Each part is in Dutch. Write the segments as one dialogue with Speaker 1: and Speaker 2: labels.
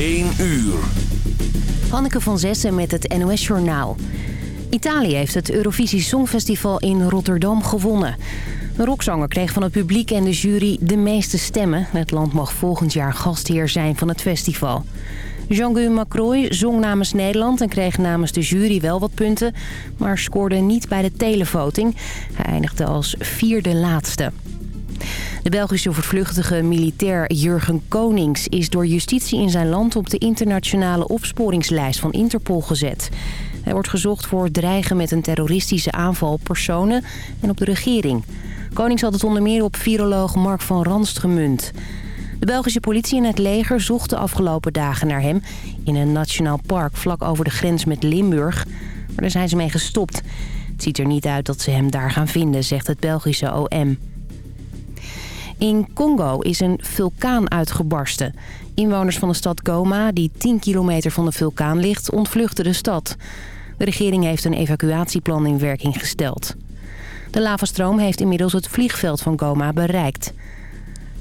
Speaker 1: 1 uur.
Speaker 2: Hanneke van Zessen met het NOS Journaal. Italië heeft het Eurovisie Songfestival in Rotterdam gewonnen. De rockzanger kreeg van het publiek en de jury de meeste stemmen. Het land mag volgend jaar gastheer zijn van het festival. Jean-Guy Macroy zong namens Nederland en kreeg namens de jury wel wat punten... maar scoorde niet bij de televoting. Hij eindigde als vierde laatste. De Belgische vervluchtige militair Jurgen Konings is door justitie in zijn land op de internationale opsporingslijst van Interpol gezet. Hij wordt gezocht voor dreigen met een terroristische aanval op personen en op de regering. Konings had het onder meer op viroloog Mark van Ranst gemunt. De Belgische politie en het leger zochten afgelopen dagen naar hem... in een nationaal park vlak over de grens met Limburg. Maar daar zijn ze mee gestopt. Het ziet er niet uit dat ze hem daar gaan vinden, zegt het Belgische OM. In Congo is een vulkaan uitgebarsten. Inwoners van de stad Goma, die 10 kilometer van de vulkaan ligt, ontvluchten de stad. De regering heeft een evacuatieplan in werking gesteld. De lavastroom heeft inmiddels het vliegveld van Goma bereikt.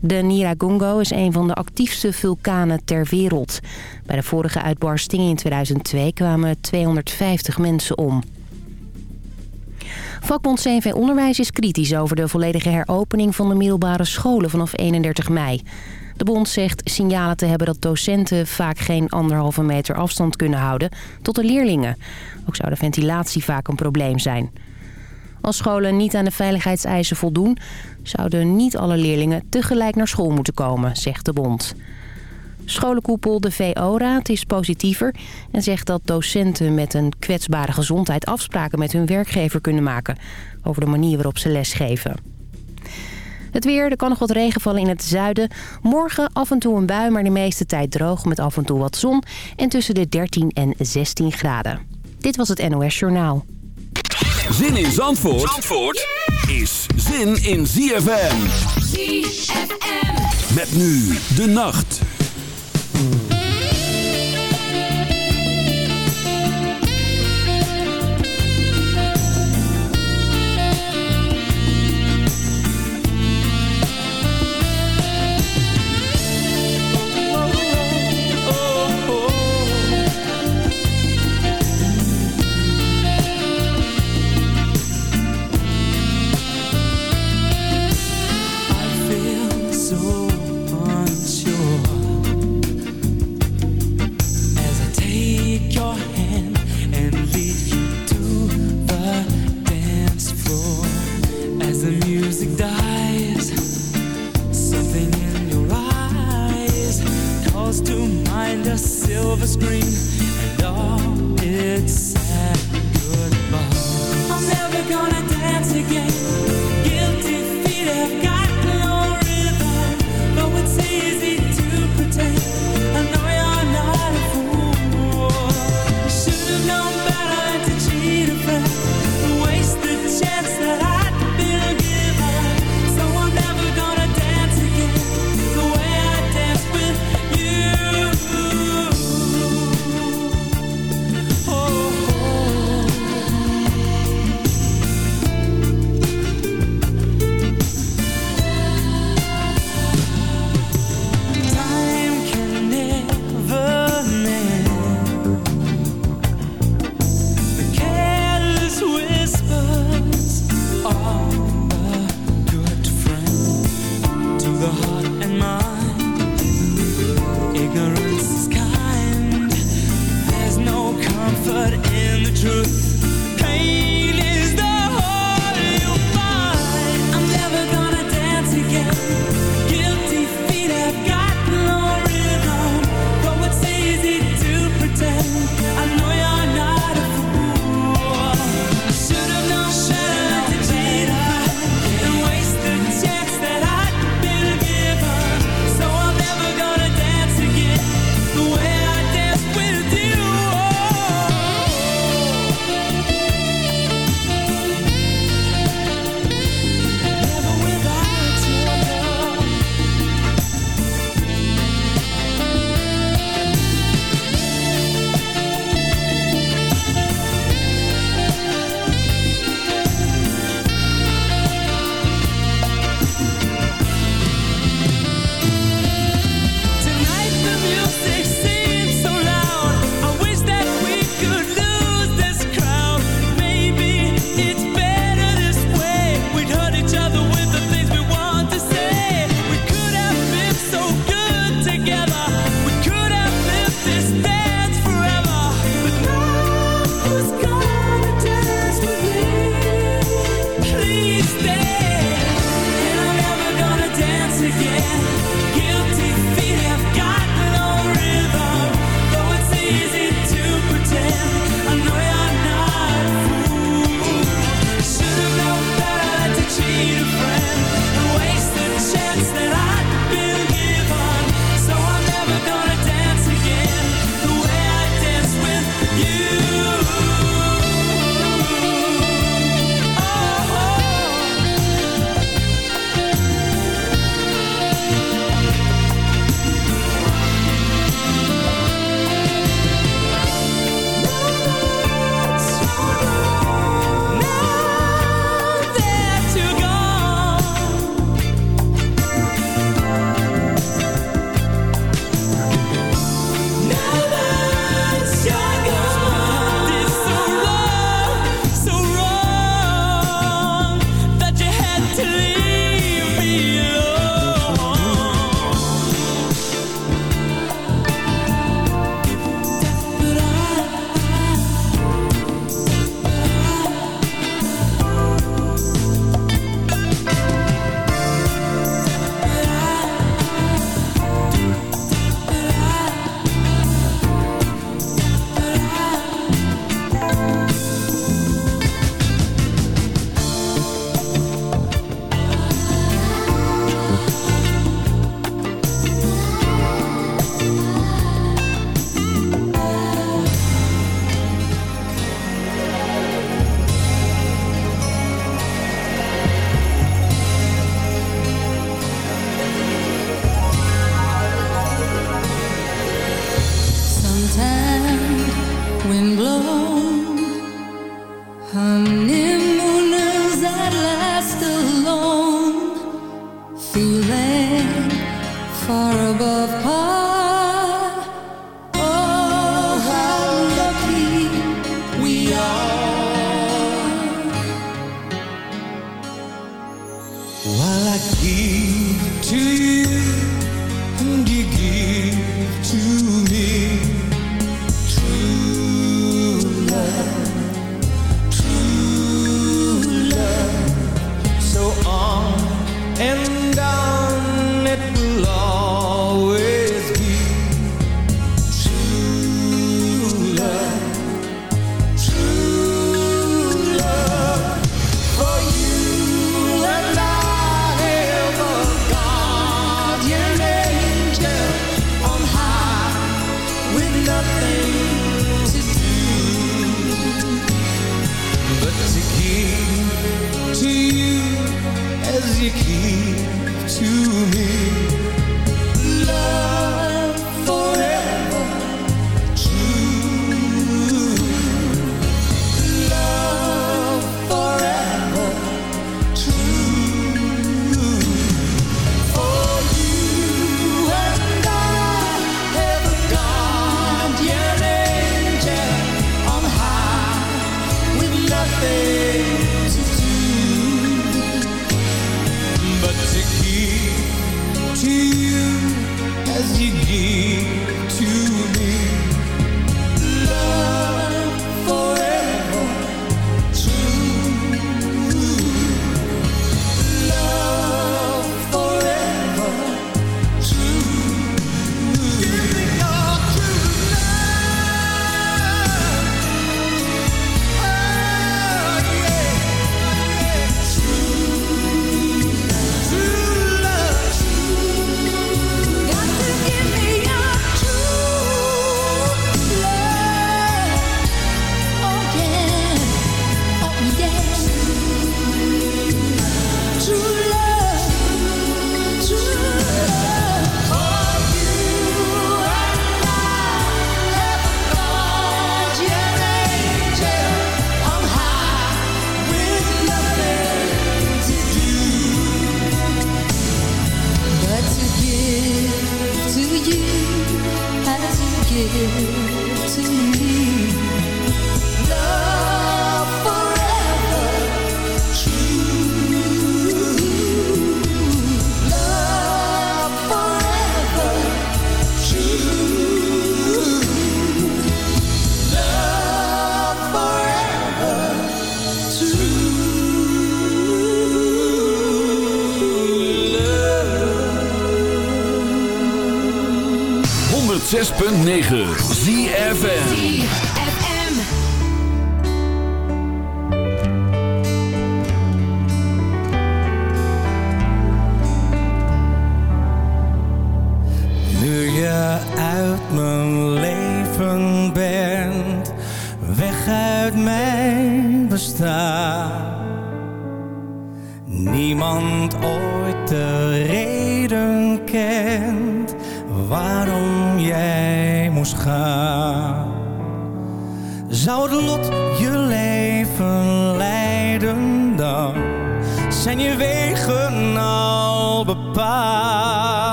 Speaker 2: De Niragongo is een van de actiefste vulkanen ter wereld. Bij de vorige uitbarsting in 2002 kwamen 250 mensen om. Vakbond CNV Onderwijs is kritisch over de volledige heropening van de middelbare scholen vanaf 31 mei. De bond zegt signalen te hebben dat docenten vaak geen anderhalve meter afstand kunnen houden tot de leerlingen. Ook zou de ventilatie vaak een probleem zijn. Als scholen niet aan de veiligheidseisen voldoen... zouden niet alle leerlingen tegelijk naar school moeten komen, zegt de bond. Scholenkoepel de VO-raad is positiever en zegt dat docenten met een kwetsbare gezondheid afspraken met hun werkgever kunnen maken over de manier waarop ze lesgeven. Het weer, er kan nog wat regen vallen in het zuiden. Morgen af en toe een bui, maar de meeste tijd droog met af en toe wat zon. En tussen de 13 en 16 graden. Dit was het NOS Journaal.
Speaker 1: Zin in Zandvoort, Zandvoort is zin in ZFM.
Speaker 3: ZFM.
Speaker 1: Met nu de nacht.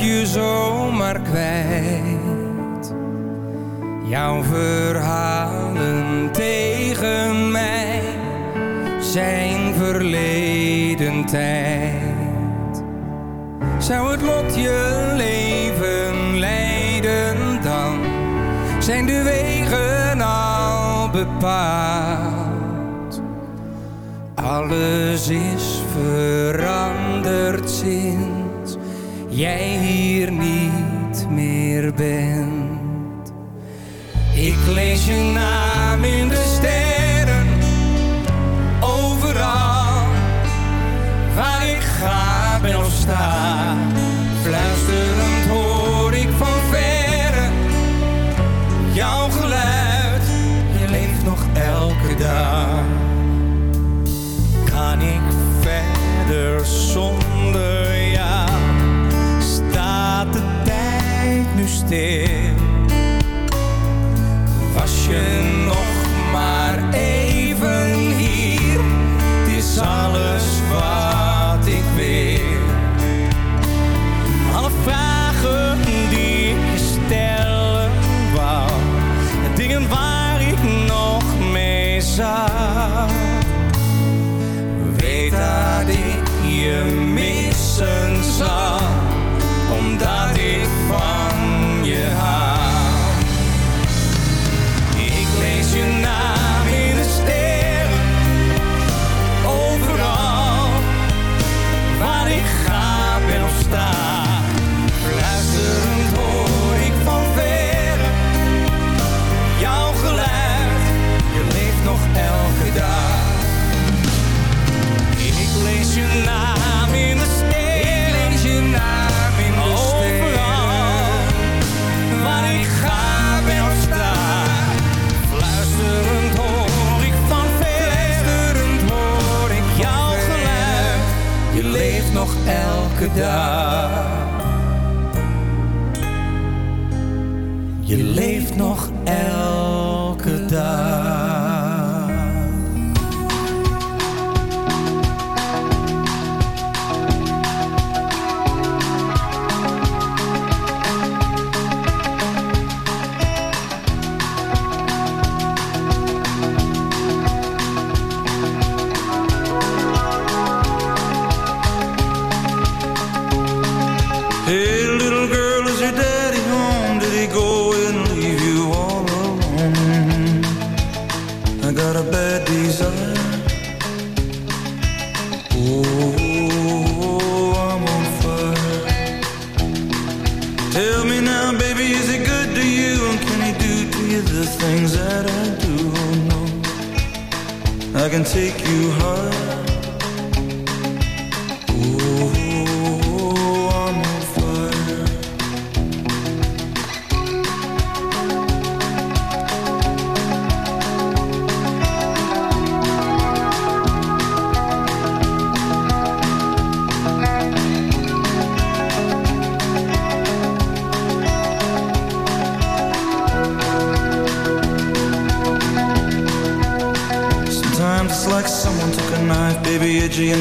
Speaker 4: Je zomaar kwijt. Jouw verhalen tegen mij zijn verleden tijd. Zou het lot je leven leiden dan, zijn de wegen al bepaald. Alles is veranderd sinds jij hier niet meer bent. Ik lees je naam in de sterren ben of sta. wasted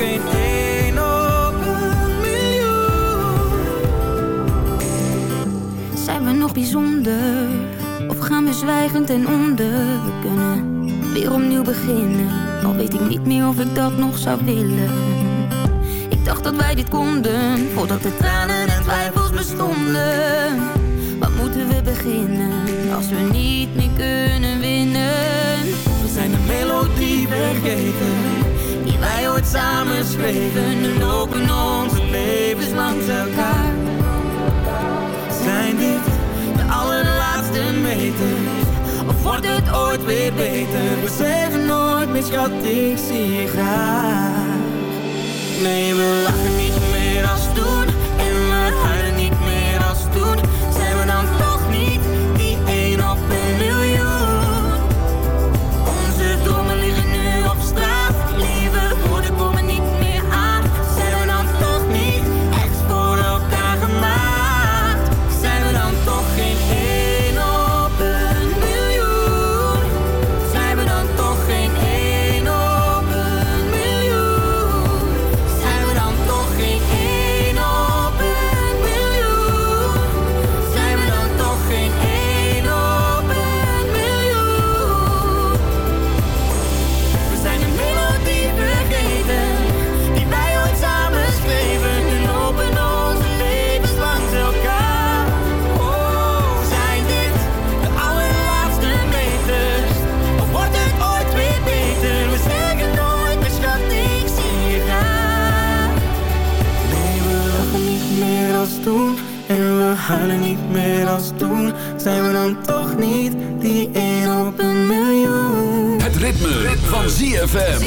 Speaker 5: geen één op een?
Speaker 6: Zijn we nog bijzonder? Of gaan we zwijgend ten onder? We kunnen weer opnieuw beginnen. Al weet ik niet meer of ik dat nog zou willen. Ik dacht dat wij dit konden, voordat de tranen en twijfels bestonden. Waar moeten we beginnen, samen
Speaker 7: zweven en lopen onze levens langs elkaar. Zijn dit de allerlaatste meters? Of wordt het ooit weer beter? We zeggen nooit meer schat, ik zie je graag. Nee, we lachen niet meer als huilen niet meer als toen Zijn we dan toch niet die één op een miljoen
Speaker 8: Het ritme. van ZFM.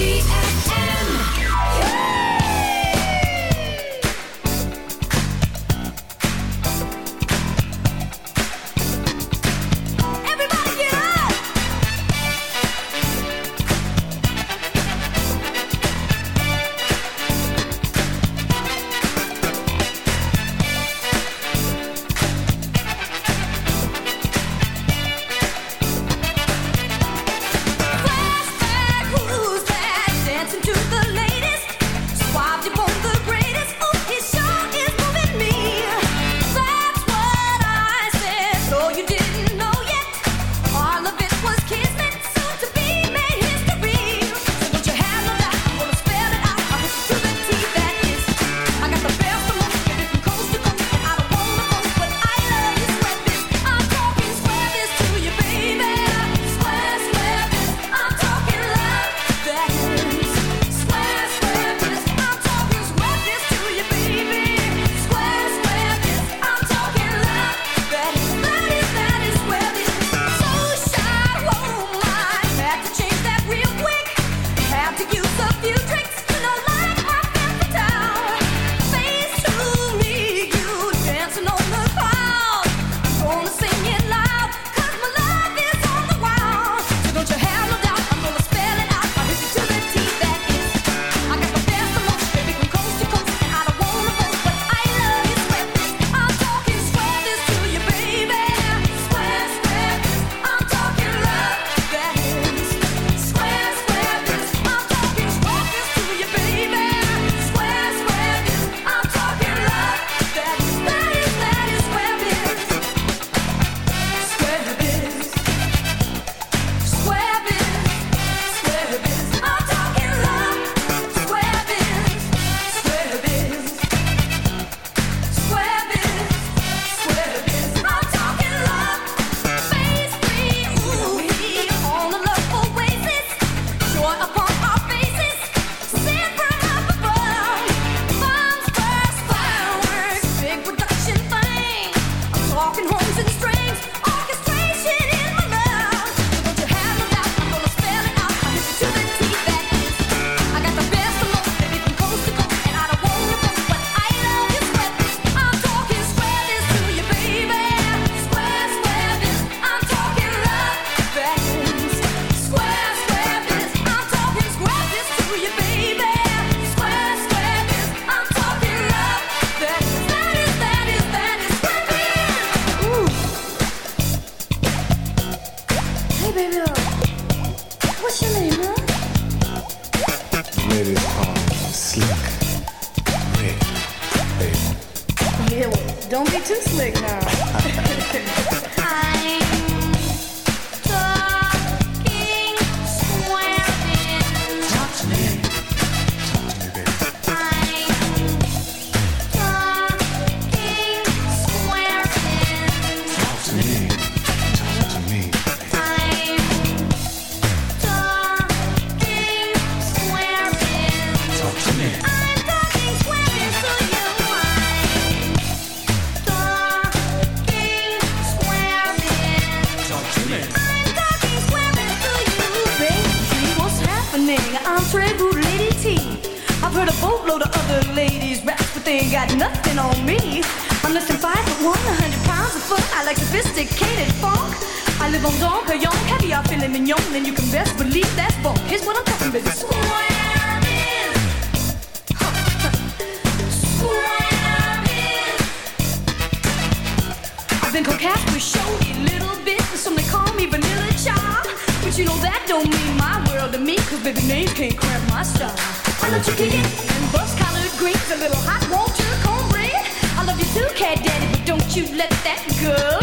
Speaker 9: you
Speaker 8: let that go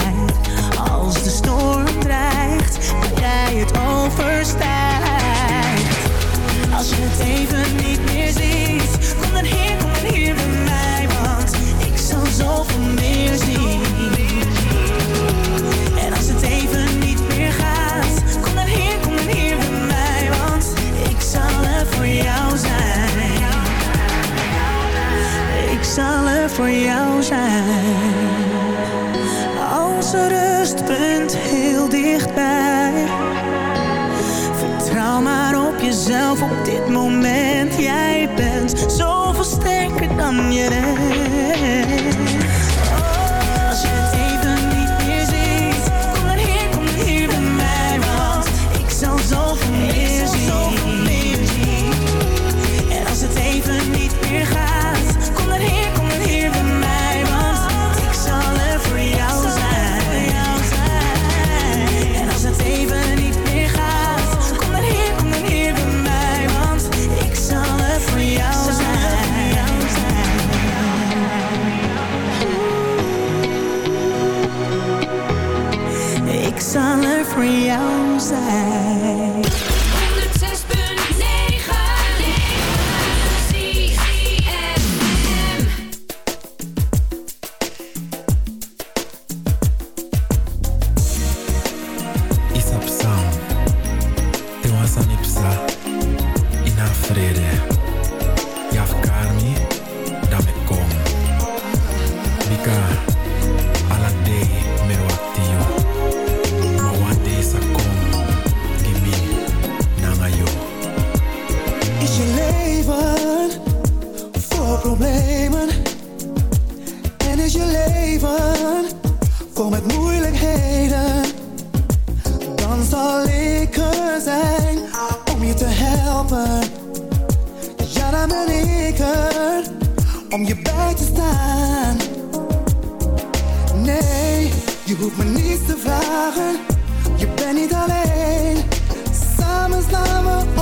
Speaker 7: Als de storm dreigt, maar jij het overstijgt. Als je het even niet meer ziet, kom dan hier, kom dan hier dan zal ik er zijn
Speaker 10: om je te helpen. Ja, dan ben ik er om je bij te staan. Nee, je hoeft me niets te vragen, je bent niet alleen. Samen slaan we